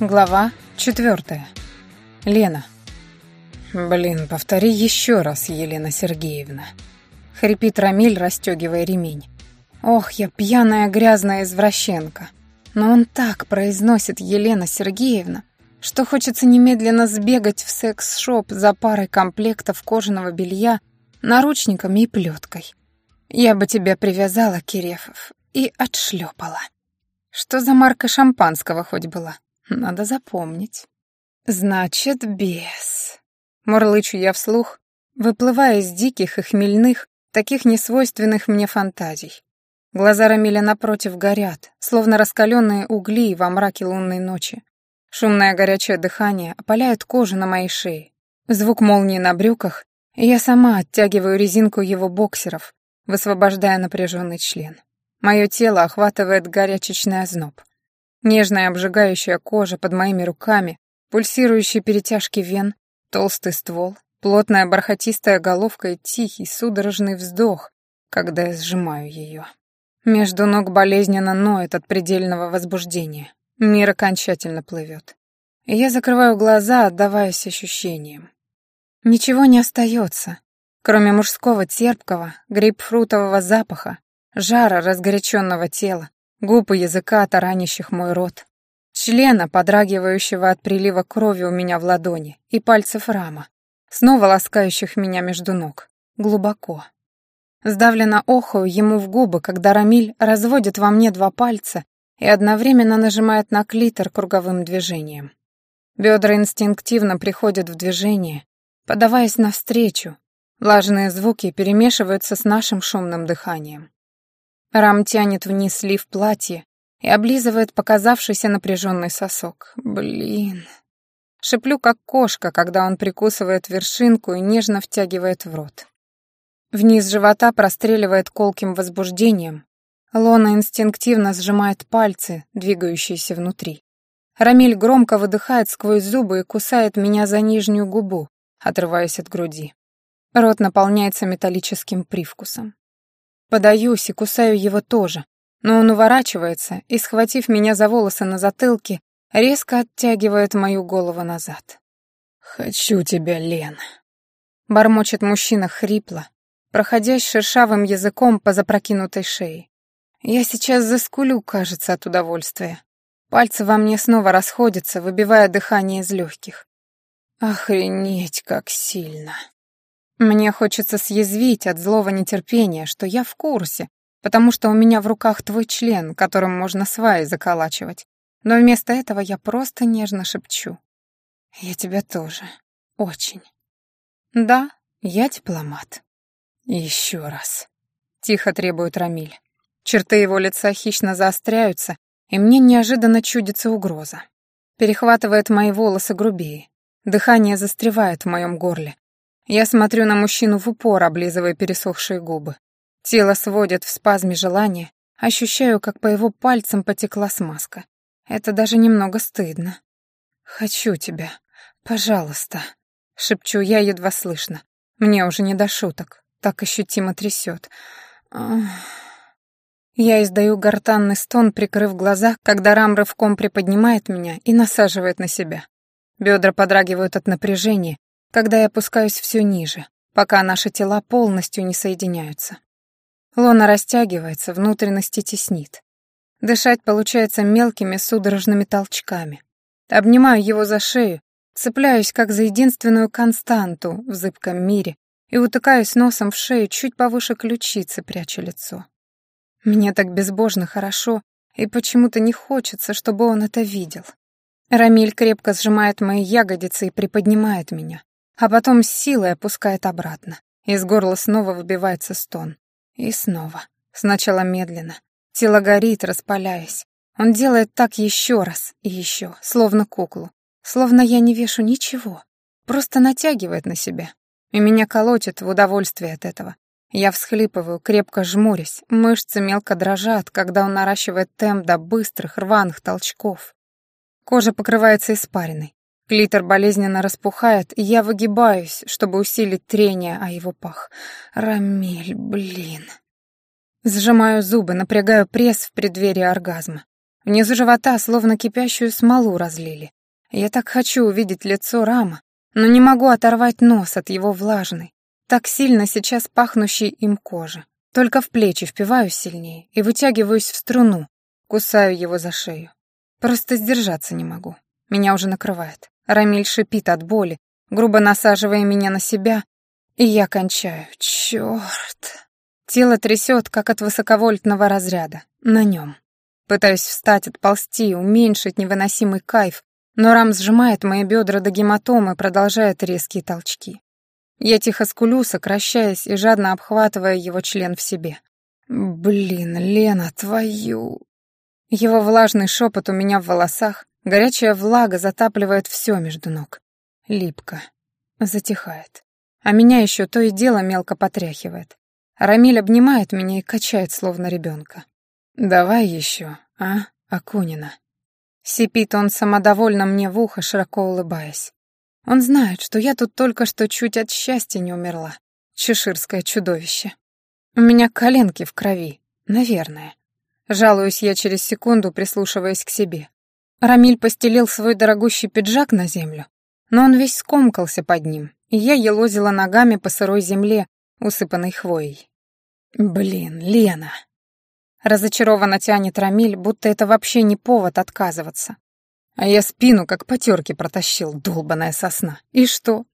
Глава четвертая. Лена. «Блин, повтори еще раз, Елена Сергеевна». Хрипит Рамиль, расстегивая ремень. «Ох, я пьяная грязная извращенка». Но он так произносит Елена Сергеевна, что хочется немедленно сбегать в секс-шоп за парой комплектов кожаного белья, наручниками и плеткой. Я бы тебя привязала, Кирефов, и отшлепала. Что за марка шампанского хоть была? Надо запомнить. Значит, бес. Мурлычу я вслух, выплывая из диких и хмельных, таких несвойственных мне фантазий. Глаза Рамиля напротив горят, словно раскаленные угли во мраке лунной ночи. Шумное горячее дыхание опаляет кожу на моей шее. Звук молнии на брюках, и я сама оттягиваю резинку его боксеров, высвобождая напряженный член. Мое тело охватывает горячечный озноб. Нежная обжигающая кожа под моими руками, пульсирующие перетяжки вен, толстый ствол, плотная бархатистая головка и тихий судорожный вздох, когда я сжимаю ее. Между ног болезненно ноет от предельного возбуждения. Мир окончательно плывет. Я закрываю глаза, отдаваясь ощущениям. Ничего не остается, кроме мужского терпкого, грейпфрутового запаха, жара разгоряченного тела, губ и языка, таранящих мой рот, члена, подрагивающего от прилива крови у меня в ладони, и пальцев рама, снова ласкающих меня между ног, глубоко. Сдавленно охаю ему в губы, когда Рамиль разводит во мне два пальца и одновременно нажимает на клитор круговым движением. Бедра инстинктивно приходят в движение, подаваясь навстречу. Влажные звуки перемешиваются с нашим шумным дыханием. Рам тянет вниз лиф платья и облизывает показавшийся напряженный сосок. Блин. Шиплю, как кошка, когда он прикусывает вершинку и нежно втягивает в рот. Вниз живота простреливает колким возбуждением. Лона инстинктивно сжимает пальцы, двигающиеся внутри. Рамиль громко выдыхает сквозь зубы и кусает меня за нижнюю губу, отрываясь от груди. Рот наполняется металлическим привкусом. Подаюсь и кусаю его тоже, но он уворачивается и, схватив меня за волосы на затылке, резко оттягивает мою голову назад. «Хочу тебя, Лен», — бормочет мужчина хрипло, проходясь шершавым языком по запрокинутой шее. Я сейчас заскулю, кажется, от удовольствия. Пальцы во мне снова расходятся, выбивая дыхание из легких. Охренеть, как сильно. Мне хочется съязвить от злого нетерпения, что я в курсе, потому что у меня в руках твой член, которым можно сваи заколачивать. Но вместо этого я просто нежно шепчу. Я тебя тоже. Очень. Да, я дипломат. Еще раз. Тихо требует Рамиль. Черты его лица хищно заостряются, и мне неожиданно чудится угроза. Перехватывает мои волосы грубее. Дыхание застревает в моем горле, я смотрю на мужчину в упор, облизывая пересохшие губы. Тело сводит в спазме желания, ощущаю, как по его пальцам потекла смазка. Это даже немного стыдно. «Хочу тебя. Пожалуйста», — шепчу я едва слышно. Мне уже не до шуток. Так ощутимо трясет. Я издаю гортанный стон, прикрыв глаза, когда Рам рывком приподнимает меня и насаживает на себя. Бедра подрагивают от напряжения, когда я опускаюсь все ниже, пока наши тела полностью не соединяются. Лона растягивается, внутренности теснит. Дышать получается мелкими судорожными толчками. Обнимаю его за шею, цепляюсь как за единственную константу в зыбком мире и утыкаюсь носом в шею чуть повыше ключицы, пряча лицо. Мне так безбожно хорошо, и почему-то не хочется, чтобы он это видел. Рамиль крепко сжимает мои ягодицы и приподнимает меня а потом с силой опускает обратно. Из горла снова выбивается стон. И снова. Сначала медленно. Тело горит, распаляясь. Он делает так еще раз и еще, словно куклу. Словно я не вешу ничего. Просто натягивает на себя. И меня колотит в удовольствие от этого. Я всхлипываю, крепко жмурясь, мышцы мелко дрожат, когда он наращивает темп до быстрых рваных толчков. Кожа покрывается испариной. Клитор болезненно распухает, и я выгибаюсь, чтобы усилить трение о его пах. Рамиль, блин. Сжимаю зубы, напрягаю пресс в преддверии оргазма. Внизу живота словно кипящую смолу разлили. Я так хочу увидеть лицо Рама, но не могу оторвать нос от его влажной, так сильно сейчас пахнущей им кожи. Только в плечи впиваюсь сильнее и вытягиваюсь в струну, кусаю его за шею. Просто сдержаться не могу. Меня уже накрывает. Рамиль шипит от боли, грубо насаживая меня на себя, и я кончаю. Чёрт. Тело трясет, как от высоковольтного разряда. На нем. Пытаюсь встать, отползти, уменьшить невыносимый кайф, но Рам сжимает мои бедра до гематомы, продолжает резкие толчки. Я тихо скулю, сокращаясь и жадно обхватывая его член в себе. «Блин, Лена, твою...» Его влажный шепот у меня в волосах, горячая влага затапливает все между ног. Липко. Затихает. А меня еще то и дело мелко потряхивает. Рамиль обнимает меня и качает, словно ребенка. «Давай еще, а, Акунина?» Сипит он самодовольно мне в ухо, широко улыбаясь. Он знает, что я тут только что чуть от счастья не умерла. Чеширское чудовище. У меня коленки в крови, наверное. Жалуюсь я через секунду, прислушиваясь к себе. Рамиль постелил свой дорогущий пиджак на землю, но он весь скомкался под ним, и я елозила ногами по сырой земле, усыпанной хвоей. «Блин, Лена!» Разочарованно тянет Рамиль, будто это вообще не повод отказываться. А я спину как по терке протащил, долбаная сосна. И что?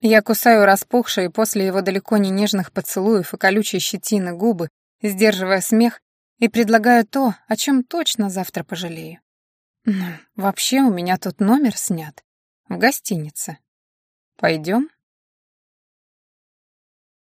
Я кусаю распухшие после его далеко не нежных поцелуев и колючей щетины губы, сдерживая смех, и предлагаю то, о чем точно завтра пожалею. Вообще у меня тут номер снят. В гостинице. Пойдем?